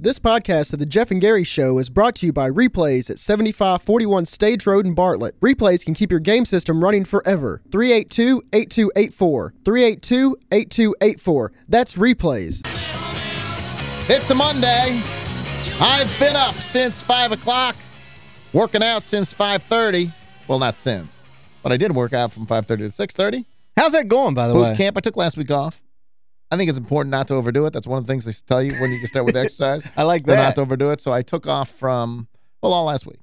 This podcast of the Geoff and Gary Show is brought to you by Replays at 7541 Stage Road in Bartlett. Replays can keep your game system running forever. 382-8284. 382-8284. That's Replays. It's a Monday. I've been up since 5 o'clock, working out since 5.30. Well, not since, but I did work out from 5.30 to 6.30. How's that going, by the Boot way? camp. I took last week off. I think it's important not to overdo it. That's one of the things they tell you when you start with exercise. I like that. Not to overdo it. So I took off from, well, all last week.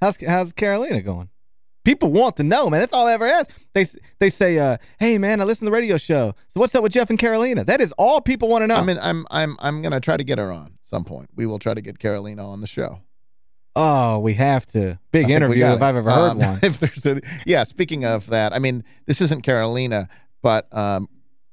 How's how's Carolina going? People want to know, man. That's all I ever ask. They they say, uh, "Hey, man, I listen to the radio show. So what's up with Geoff and Carolina?" That is all people want to know. I mean, I'm I'm I'm going to try to get her on at some point. We will try to get Carolina on the show. oh, we have to. Big we interview if it. I've ever heard Um, one. If there's a, yeah, speaking of that, I mean, this isn't Carolina, but um,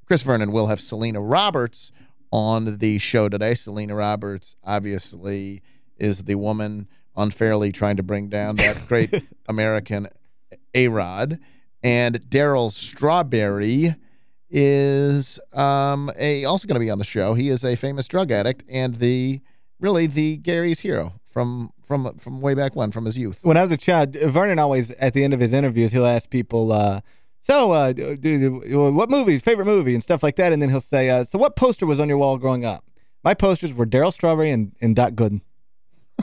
Chris Vernon will have Selena Roberts on the show today. Selena Roberts obviously is the woman unfairly trying to bring down that great American A-Rod. And Daryl Strawberry is um, a also going to be on the show. He is a famous drug addict and the really the Gary's hero from from from way back when, from his youth. When I was a child, Vernon always, at the end of his interviews, he'll ask people, uh, so uh, what movies, favorite movie, and stuff like that. And then he'll say, uh, so what poster was on your wall growing up? My posters were Daryl Strawberry and, and Doc Gooden.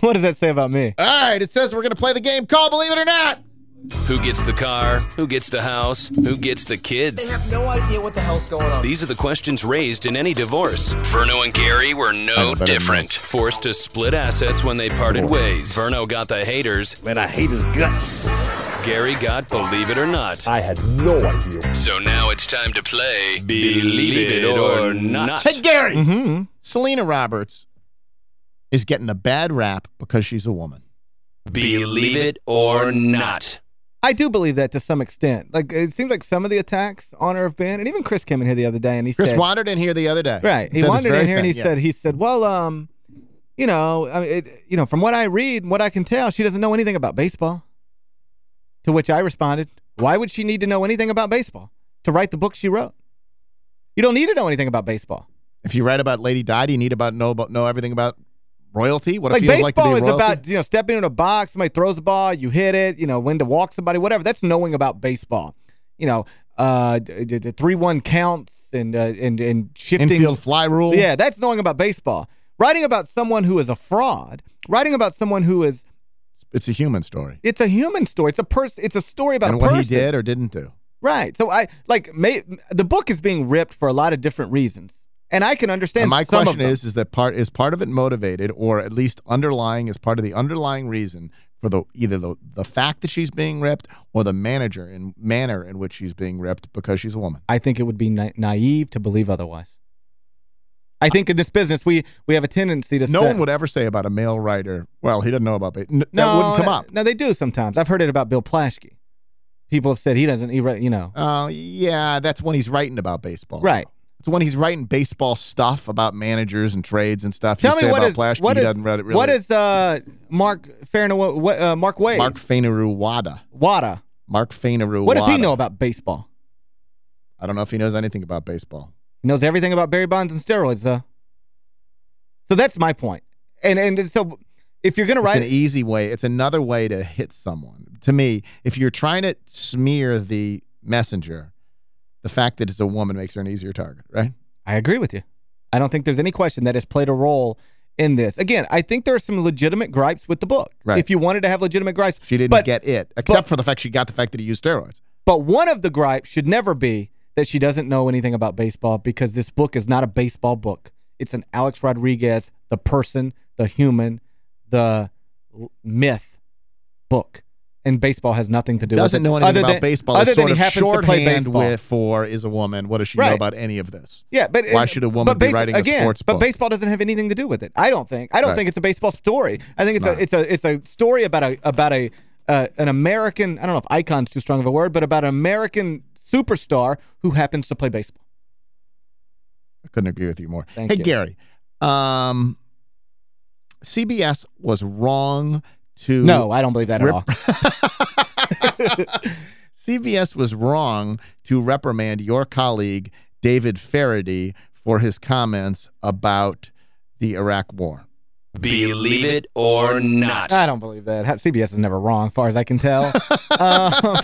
what does that say about me? All right, it says we're going to play the game called Believe It or Not. Who gets the car? Who gets the house? Who gets the kids? They have no idea what the hell's going on. These are the questions raised in any divorce. Verno and Gary were no better different. Forced to split assets when they parted ways. Verno got the haters. Man, I hate his guts. Gary got Believe It or Not. I had no idea. So now it's time to play Believe It or Not. Hey, Gary. Mm-hmm. Selena Roberts is getting a bad rap because she's a woman. Believe It or Not. I do believe that to some extent. Like it seems like some of the attacks on her have been, and even Chris came in here the other day and he Chris said, wandered in here the other day. right, he wandered in here and he yeah. said, he said, well, um, you know, I mean, it, you know, from what I read, and what I can tell, she doesn't know anything about baseball. To which I responded, why would she need to know anything about baseball to write the book she wrote? You don't need to know anything about baseball. If you write about Lady Di, you need about know about know everything about royalty? What Like it feels like to be baseball a is about, you know, stepping in a box, somebody throws a ball, you hit it, you know, when to walk somebody, whatever. That's knowing about baseball. You know, uh, d- d- 3-1 counts and, uh, and, and shifting. infield fly rule. Yeah, that's knowing about baseball. Writing about someone who is a fraud, writing about someone who is, it's a human story. it's a human story. It's a person. It's a story about and a what person. he did or didn't do. Right. So I, like, may, the book is being ripped for a lot of different reasons. And I can understand And my some question them. is, is that part is part of it motivated, or at least underlying is part of the underlying reason for the either the the fact that she's being ripped or the manager and manner in which she's being ripped because she's a woman. I think it would be na naive to believe otherwise. I think in this business, we we have a tendency to No say, one would ever say about a male writer, well, he doesn't know about baseball. no, that wouldn't come no, up. No, they do sometimes. I've heard it about Bill Plaschke. People have said he doesn't, he, you know. Oh, yeah, that's when he's writing about baseball. Right. It's when he's writing baseball stuff about managers and trades and stuff. Tell you me say what about is what he is doesn't read it really. what is uh Mark Fainaru what uh, Mark Wade Mark Fainaru Wada. Wada? Mark Fainaru What does he know about baseball? I don't know if he knows anything about baseball. He knows everything about Barry Bonds and steroids, though. So that's my point. And and so if you're going to It's write an easy way. It's another way to hit someone. To me, if you're trying to smear the messenger, the fact that it's a woman makes her an easier target, right? I agree with you. I don't think there's any question that has played a role in this. Again, I think there are some legitimate gripes with the book. Right. If you wanted to have legitimate gripes. She didn't but, get it, except but- for the fact she got the fact that he used steroids. But one of the gripes should never be that she doesn't know anything about baseball because this book is not a baseball book. It's an Alex Rodriguez, the person, the human, the myth book. And baseball has nothing to do with it. Doesn't know anything other about than- baseball. Other than sort he of happens to play baseball. with for is a woman. What does she know about any of this? Yeah, but Why should a woman be writing a again, sports But baseball doesn't have anything to do with it. I don't think. I don't Right. think it's a baseball story. I think it's No. a it's a it's a story about a about a uh, an American. I don't know if icon's too strong of a word, but about an American superstar who happens to play baseball. I couldn't agree with you more. Thank hey, you. Gary, um, CBS was wrong to No, I don't believe that at all. CBS was wrong to reprimand your colleague David Feherty for his comments about the Iraq War. Believe it or not. I don't believe that. CBS is never wrong, as far as I can tell. um,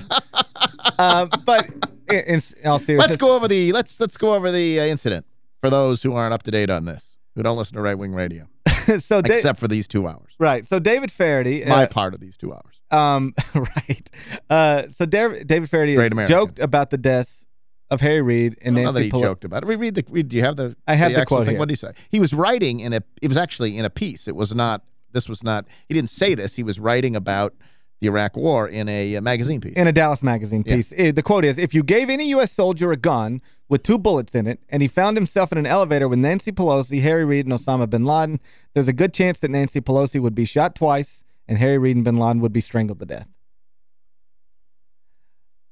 uh, but in, in all seriousness, Let's go over the let's let's go over the uh, incident for those who aren't up to date on this, who don't listen to right wing radio, so except for these two hours. right. So David Feherty, My uh, part of these two hours. um, right. Uh, so Da- David Feherty joked about the deaths of Harry Reid and I don't that Nancy he Pelosi. joked about it. Read, read the. Read, do you have the? I have the actual quote thing? here. What did he say? He was writing in a. It was actually in a piece. It was not. This was not. He didn't say this. He was writing about the Iraq War in a uh, magazine piece. in a Dallas magazine Yeah. piece. Eh, The quote is, if you gave any U.S. soldier a gun with two bullets in it and he found himself in an elevator with Nancy Pelosi, Harry Reid, and Osama bin Laden, there's a good chance that Nancy Pelosi would be shot twice and Harry Reid and bin Laden would be strangled to death.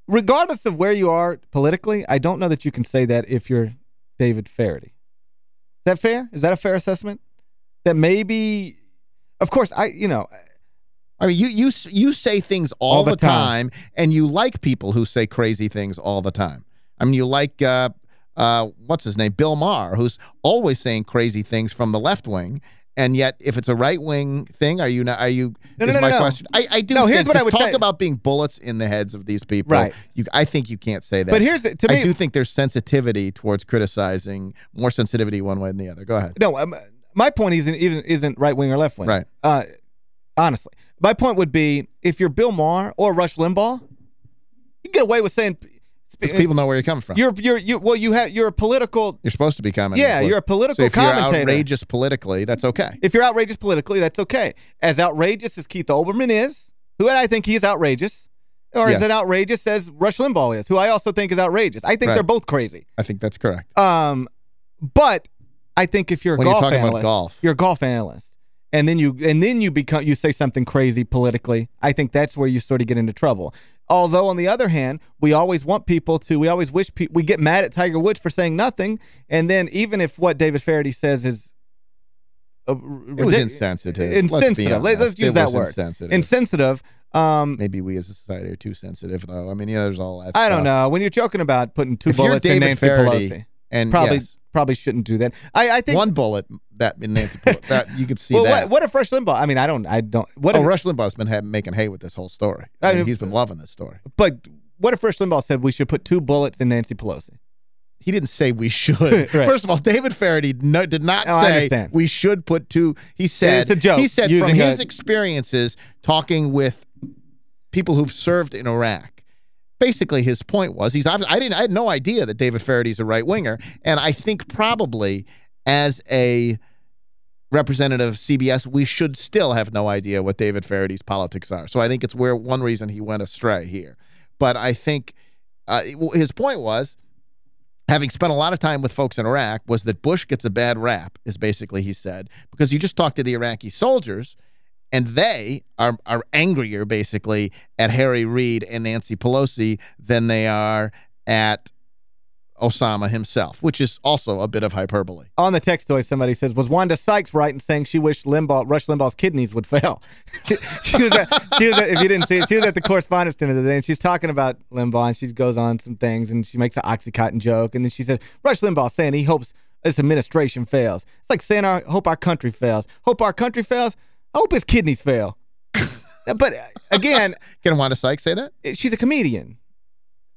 Regardless of where you are politically, I don't know that you can say that if you're David Feherty. Is that fair? Is that a fair assessment? That maybe, of course, I, you know, I mean, you you you say things all, All the the time. and you like people who say crazy things all the time. I mean, you like uh, uh, what's his name, Bill Maher, who's always saying crazy things from the left wing, and yet if it's a right wing thing, are you not? Are you? No, no, is no, my no, no. question. I, I do. No, here's think, what I would talk say. about being bullets in the heads of these people. Right. You, I think you can't say that. but here's, the- to me, I do think there's sensitivity towards criticizing, more sensitivity one way than the other. Go ahead. No, um, my point isn't even isn't right wing or left wing. Right. Uh, honestly, my point would be if you're Bill Maher or Rush Limbaugh, you get away with saying Because people know where you're coming from. you're you're you well you have you're a political You're supposed to be commenting. yeah you're a political So if you're commentator. outrageous politically, that's okay. If you're outrageous politically, that's okay. As outrageous as Keith Olbermann is, who I think he's outrageous, or Yes. is it outrageous as Rush Limbaugh is, who I also think is outrageous. I think Right. they're both crazy. I think that's correct. Um, but I think if you're a When you're golf talking about golf. you're a golf analyst, and then you and then you become you say something crazy politically. I think that's where you sort of get into trouble. Although on the other hand, we always want people to. We always wish people. We get mad at Tiger Woods for saying nothing, and then even if what David Feherty says is. Uh, It was insensitive. Let's Insensitive. Let, us use It that word. Insensitive. Insensitive. Um, Maybe we as a society are too sensitive, though. I mean, yeah, there's all that I don't know. When you're joking about putting two If bullets in Nancy Feherty, Pelosi, And probably yes, probably shouldn't do that. I, I think one bullet that in Nancy Pelosi, that you could see well, that. what, what if Rush Limbaugh? I mean, I don't, I don't. What oh, if, Rush Limbaugh's been making hay with this whole story. I I mean, mean- he's been loving this story. but what if Rush Limbaugh said we should put two bullets in Nancy Pelosi? He didn't say we should. Right. First of all, David Feherty no, did not Oh, say we should put two. He said It's a joke, He said from his a- experiences talking with people who've served in Iraq. Basically, his point was he's. I didn't. I had no idea that David Feherty's a right winger, and I think probably as a representative of CBS, we should still have no idea what David Feherty's politics are. So I think it's where one reason he went astray here. But I think uh, his point was having spent a lot of time with folks in Iraq, was that Bush gets a bad rap, is basically he said, because you just talk to the Iraqi soldiers, and they are are angrier, basically, at Harry Reid and Nancy Pelosi than they are at Osama himself, which is also a bit of hyperbole. On the text toy, somebody says, was Wanda Sykes right in saying she wished Limbaugh, Rush Limbaugh's kidneys would fail? she was at, she was at, if you didn't see it, she was at the correspondence dinner the other day, and she's talking about Limbaugh, and she goes on some things, and she makes an Oxycontin joke, and then she says, Rush Limbaugh saying he hopes this administration fails. It's like saying, I hope our country fails. Hope our country fails? I hope his kidneys fail. but, uh, again, Can Wanda Sykes say that? she's a comedian.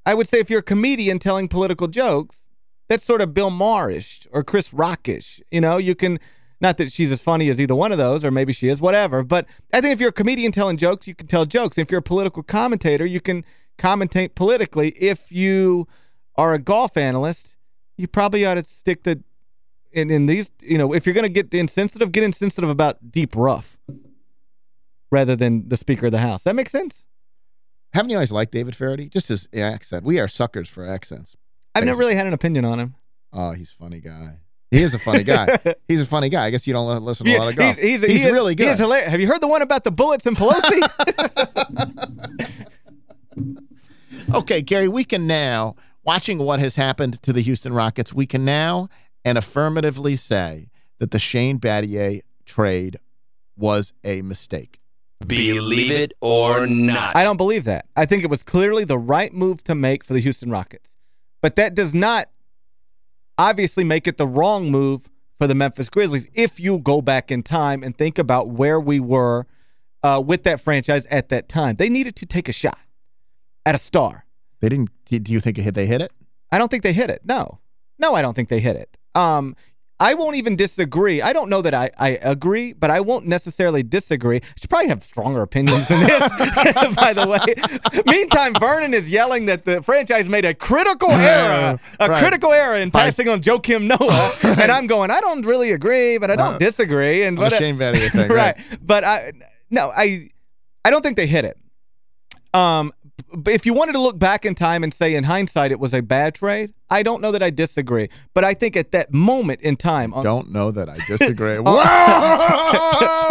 I would say if you're a comedian telling political jokes, that's sort of Bill Maher-ish or Chris Rockish. You know, you can, not that she's as funny as either one of those, or maybe she is, whatever. But I think if you're a comedian telling jokes, you can tell jokes. If you're a political commentator, you can commentate politically. If you are a golf analyst, you probably ought to stick to, in, in these, you know, if you're going to get insensitive, get insensitive about deep rough rather than the Speaker of the House. That makes sense? Haven't you always liked David Feherty? Just his accent. We are suckers for accents. I've never really had an opinion on him. Oh, he's a funny guy. He is a funny guy. he's a funny guy. I guess you don't listen to a lot of golf. He's, He's, he really He good. is hilarious. Have you heard the one about the bullets in Pelosi? Okay, Gary, we can now, watching what has happened to the Houston Rockets, we can now and affirmatively say that the Shane Battier trade was a mistake. Believe it or not. I don't believe that. I think it was clearly the right move to make for the Houston Rockets. But that does not obviously make it the wrong move for the Memphis Grizzlies if you go back in time and think about where we were uh, with that franchise at that time. They needed to take a shot at a star. They didn't. Do you think they hit it? I don't think they hit it. No. No, I don't think they hit it. Um, I won't even disagree. I don't know that I, I agree, but I won't necessarily disagree. I should probably have stronger opinions than this, by the way. Meantime, Vernon is yelling that the franchise made a critical error, a Right. critical error in passing on Joakim Noah. And I'm going, I don't really agree, but I don't No. disagree. And the but, uh, Shane Battier thing, right. right. But I no, I I don't think they hit it. Um, if you wanted to look back in time and say in hindsight it was a bad trade, I don't know that I disagree. But I think at that moment in time, on, Don't know that I disagree. Oh.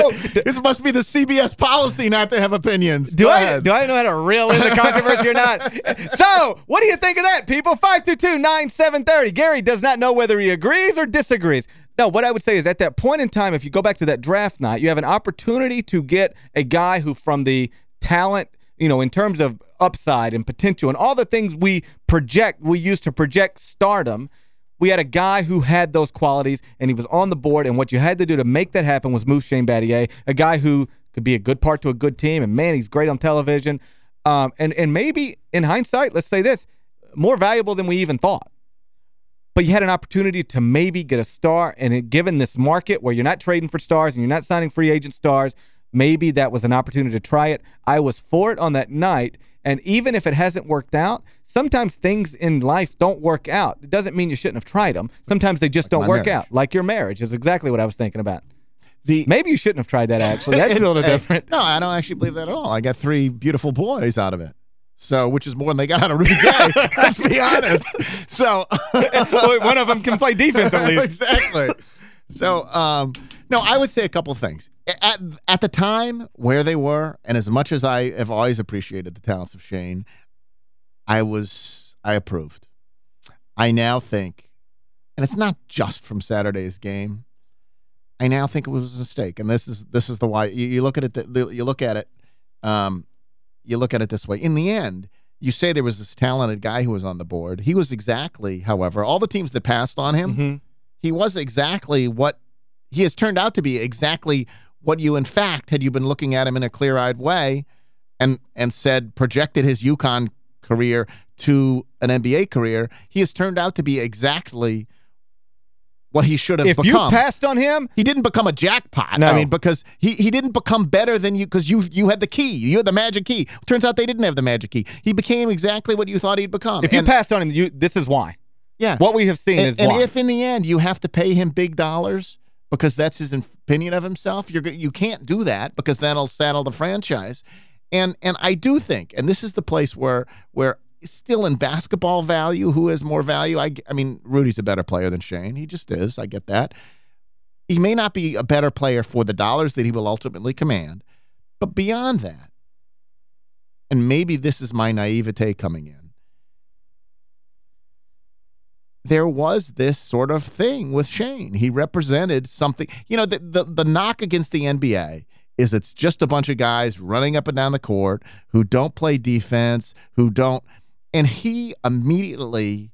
Whoa! this must be the CBS policy not to have opinions. do Go I ahead. do I know how to reel in the controversy or not? So, what do you think of that, people? 522-9730. Gary does not know whether he agrees or disagrees. No, what I would say is at that point in time, if you go back to that draft night, you have an opportunity to get a guy who from the talent, you know, in terms of upside and potential and all the things we project, we use to project stardom, we had a guy who had those qualities and he was on the board and what you had to do to make that happen was move Shane Battier, a guy who could be a good part to a good team and man, he's great on television. Um, and, and maybe in hindsight, let's say this, more valuable than we even thought. But you had an opportunity to maybe get a star and given this market where you're not trading for stars and you're not signing free agent stars, maybe that was an opportunity to try it. I was for it on that night and even if it hasn't worked out, sometimes things in life don't work out. It doesn't mean you shouldn't have tried them. Sometimes they just don't work marriage. out. Like your marriage is exactly what I was thinking about. The, Maybe you shouldn't have tried that actually. That's a little different. No, I don't actually believe that at all. I got three beautiful boys out of it. So, which is more than they got out of Rudy Gay. let's be honest. So, One of them can play defense at least. exactly. So, um, no, I would say a couple things. At at the time where they were, and as much as I have always appreciated the talents of Shane, I was I approved. I now think, and it's not just from Saturday's game. I now think it was a mistake, and this is this is the why. You, you look at it. The, you look at it. Um, you look at it this way. In the end, you say there was this talented guy who was on the board. He was exactly, however, all the teams that passed on him Mhm. he was exactly what he has turned out to be exactly what you in fact had you been looking at him in a clear-eyed way and and said projected his UConn career to an NBA career he has turned out to be exactly what he should have If become you passed on him, he didn't become a jackpot. No. I mean, because he, he didn't become better than you because you you had the key. You had the magic key. Turns out they didn't have the magic key. He became exactly what you thought he'd become. if you passed on him, you this is why. yeah. What we have seen and, is and why. if in the end you have to pay him big dollars because that's his opinion of himself, you're you can't do that because that'll saddle the franchise. And and I do think, and this is the place where where still in basketball value, who has more value? I I mean, Rudy's a better player than Shane. He just is. I get that. He may not be a better player for the dollars that he will ultimately command, but beyond that, and maybe this is my naivete coming in there was this sort of thing with Shane. He represented something. You know, the, the, the knock against the NBA is it's just a bunch of guys running up and down the court who don't play defense, who don't. And he immediately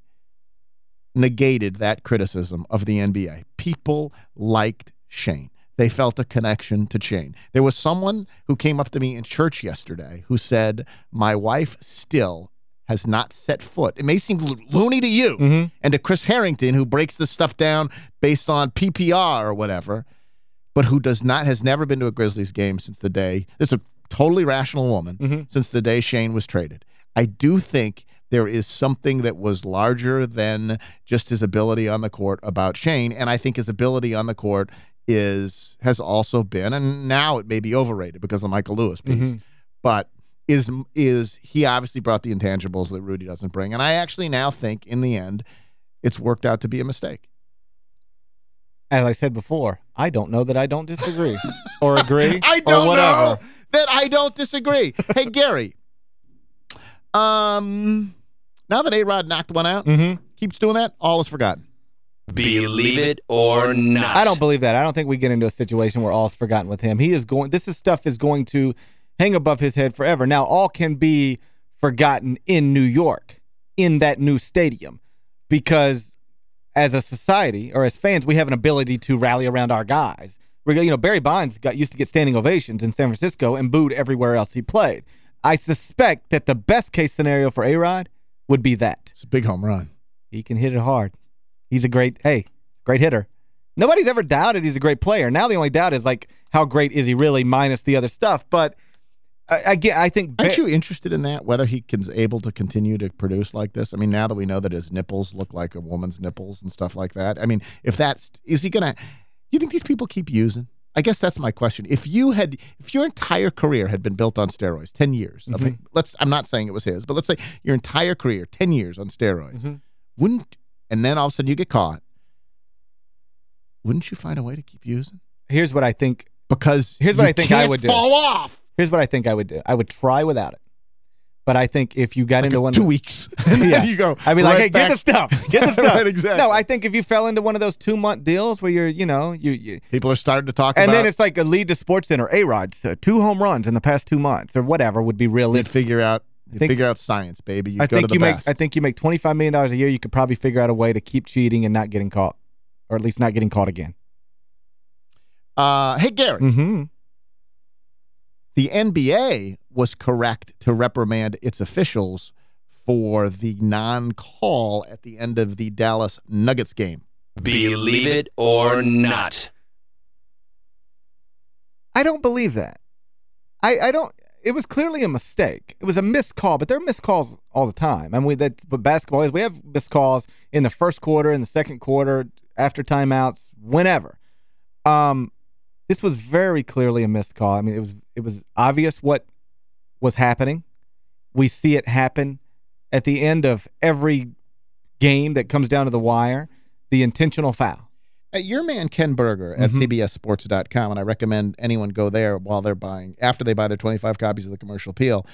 negated that criticism of the NBA. People liked Shane. They felt a connection to Shane. There was someone who came up to me in church yesterday who said, My wife still has not set foot. It may seem loony to you Mhm. and to Chris Herrington, who breaks this stuff down based on PPR or whatever, but who does not, has never been to a Grizzlies game since the day, this is a totally rational woman, Mhm. since the day Shane was traded. I do think there is something that was larger than just his ability on the court about Shane, and I think his ability on the court is has also been, and now it may be overrated because of Michael Lewis piece, Mhm. but is is he obviously brought the intangibles that Rudy doesn't bring, and I actually now think in the end it's worked out to be a mistake. As I said before, I don't know that I don't disagree or agree I or don't whatever. know that I don't disagree. hey Gary, um, now that A Rod knocked one out, mm -hmm. keeps doing that, all is forgotten. Believe it or not. I don't believe that. I don't think we get into a situation where all's forgotten with him. He is going this is stuff is going to hang above his head forever. Now, all can be forgotten in New York, in that new stadium. Because as a society or as fans, we have an ability to rally around our guys. We're, you know, Barry Bonds got used to get standing ovations in San Francisco and booed everywhere else he played. I suspect that the best case scenario for A-Rod would be that. It's a big home run. He can hit it hard. He's a great, hey, great hitter. Nobody's ever doubted he's a great player. Now the only doubt is, like, how great is he really minus the other stuff? But, again, I think... Aren't you interested in that, whether he is able to continue to produce like this? I mean, now that we know that his nipples look like a woman's nipples and stuff like that, I mean, if that's... Is he going to... You think these people keep using? I guess that's my question. If you had, if your entire career had been built on steroids, 10 years, mm -hmm. of, let's, I'm not saying it was his, but let's say your entire career, 10 years on steroids, mm -hmm. wouldn't, and then all of a sudden you get caught, wouldn't you find a way to keep using? Here's what I think. Because here's what I think I would do. fall off. Here's what I think I would do. I would try without it. But I think if you got like into one... Two weeks. yeah. you go I'd be right like, hey, back. get the stuff. Get the stuff. right, exactly. No, I think if you fell into one of those two-month deals where you're, you know... you, you People are starting to talk and about... then it's like a lead to Sports Center, A-Rod, uh, two home runs in the past two months or whatever would be realistic. You'd figure out... You think, figure out science, baby. You I go think to the you best. make I think you make $25 million a year. You could probably figure out a way to keep cheating and not getting caught. Or at least not getting caught again. Uh, hey, Gary. Mm -hmm. The NBA was correct to reprimand its officials for the non-call at the end of the Dallas Nuggets game. Believe it or not. I don't believe that. I, I don't it was clearly a mistake. It was a missed call, but there are missed calls all the time. I mean, that but basketball is we have missed calls in the first quarter, in the second quarter, after timeouts, whenever. Um, this was very clearly a missed call. I mean, it was it was obvious what was happening. We see it happen at the end of every game that comes down to the wire, the intentional foul. Uh, your man Ken Berger at Mhm. CBSSports.com, and I recommend anyone go there while they're buying, after they buy their 25 copies of the commercial appeal.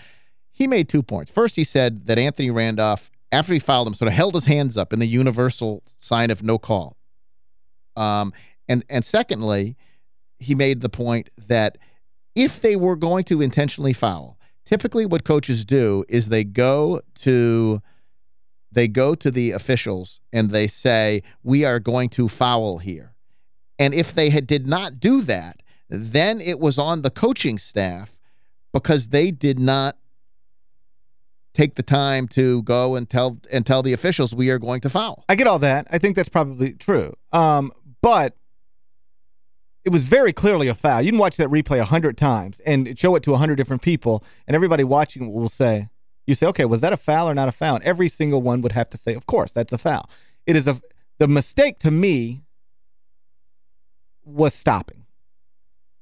He made two points. First, he said that Anthony Randolph, after he fouled him, sort of held his hands up in the universal sign of no call. Um, and and secondly, he made the point that if they were going to intentionally foul, typically what coaches do is they go to they go to the officials and they say, we are going to foul here. And if they had did not do that, then it was on the coaching staff because they did not take the time to go and tell and tell the officials we are going to foul. I get all that. I think that's probably true. Um, but it was very clearly a foul. You can watch that replay a hundred times and show it to a hundred different people, and everybody watching will say, you say, okay, was that a foul or not a foul? And every single one would have to say, of course, that's a foul. It is a the mistake to me was stopping.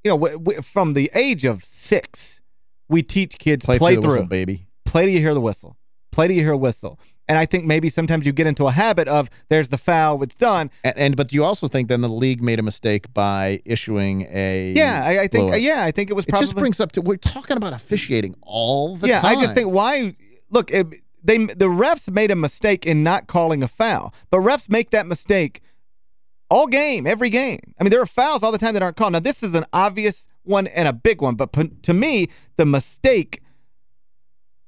You know, from the age of six, we teach kids play, play through, through. Whistle, baby. Play till you hear the whistle. Play till you hear a whistle. And I think maybe sometimes you get into a habit of there's the foul, it's done. And, and but you also think then the league made a mistake by issuing a Yeah, I, I think blowout. yeah, I think it was probably It just brings up to we're talking about officiating all the yeah, time. I just think why look, it, they the refs made a mistake in not calling a foul. But refs make that mistake all game, every game. I mean, there are fouls all the time that aren't called. Now, this is an obvious one and a big one, but to me, the mistake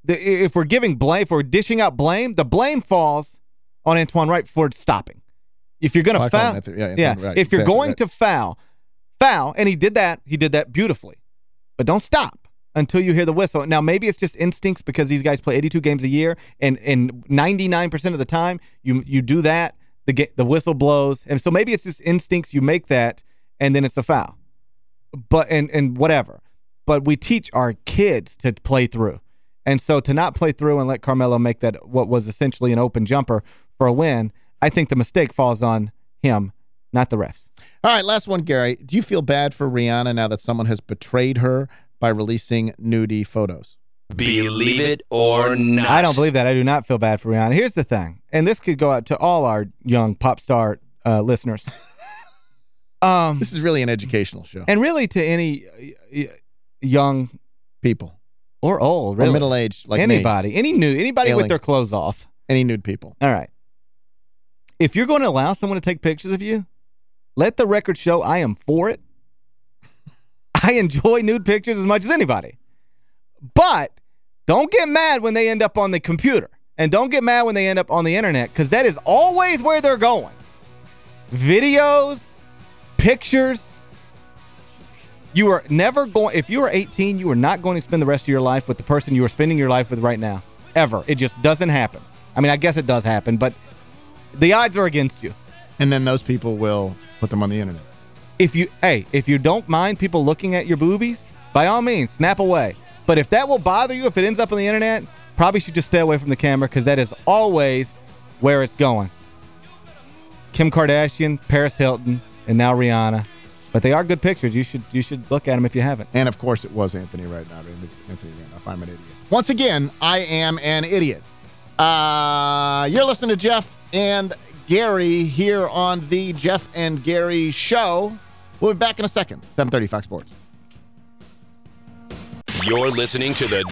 the, if we're giving blame, if we're dishing out blame, the blame falls on Antoine Wright for stopping. If you're going to Oh, I call him foul, Anthony- yeah, yeah, Wright, if you're exactly going right. to foul, foul, and he did that, he did that beautifully. But don't stop until you hear the whistle. Now, maybe it's just instincts because these guys play 82 games a year, and and 99% of the time, you you do that, the the whistle blows, and so maybe it's just instincts, you make that, and then it's a foul. But and and whatever. But we teach our kids to play through. And so to not play through and let Carmelo make that what was essentially an open jumper for a win, I think the mistake falls on him, not the refs. All right, last one, Gary. Do you feel bad for Rihanna now that someone has betrayed her by releasing nudie photos? Believe it or not. I don't believe that. I do not feel bad for Rihanna. Here's the thing, and this could go out to all our young pop star uh, listeners. um, This is really an educational show. and really to any uh, young people. Or old, really. Or middle-aged like me. anybody, any nude, anybody with their clothes off. Any nude people. All right. If you're going to allow someone to take pictures of you, let the record show I am for it. I enjoy nude pictures as much as anybody. But don't get mad when they end up on the computer. And don't get mad when they end up on the internet because that is always where they're going. videos, pictures. You are never going, if you are 18, you are not going to spend the rest of your life with the person you are spending your life with right now. Ever. It just doesn't happen. I mean, I guess it does happen, but the odds are against you. And then those people will put them on the internet. If you, hey, if you don't mind people looking at your boobies, by all means, snap away. But if that will bother you, if it ends up on the internet, probably should just stay away from the camera because that is always where it's going. Kim Kardashian, Paris Hilton, and now Rihanna. But they are good pictures. You should you should look at them if you haven't. And, of course, it was Anthony right now. Anthony Randolph. I'm an idiot. Once again, I am an idiot. Uh, you're listening to Geoff and Gary here on the Geoff and Gary Show. We'll be back in a second. 730 Fox Sports. You're listening to the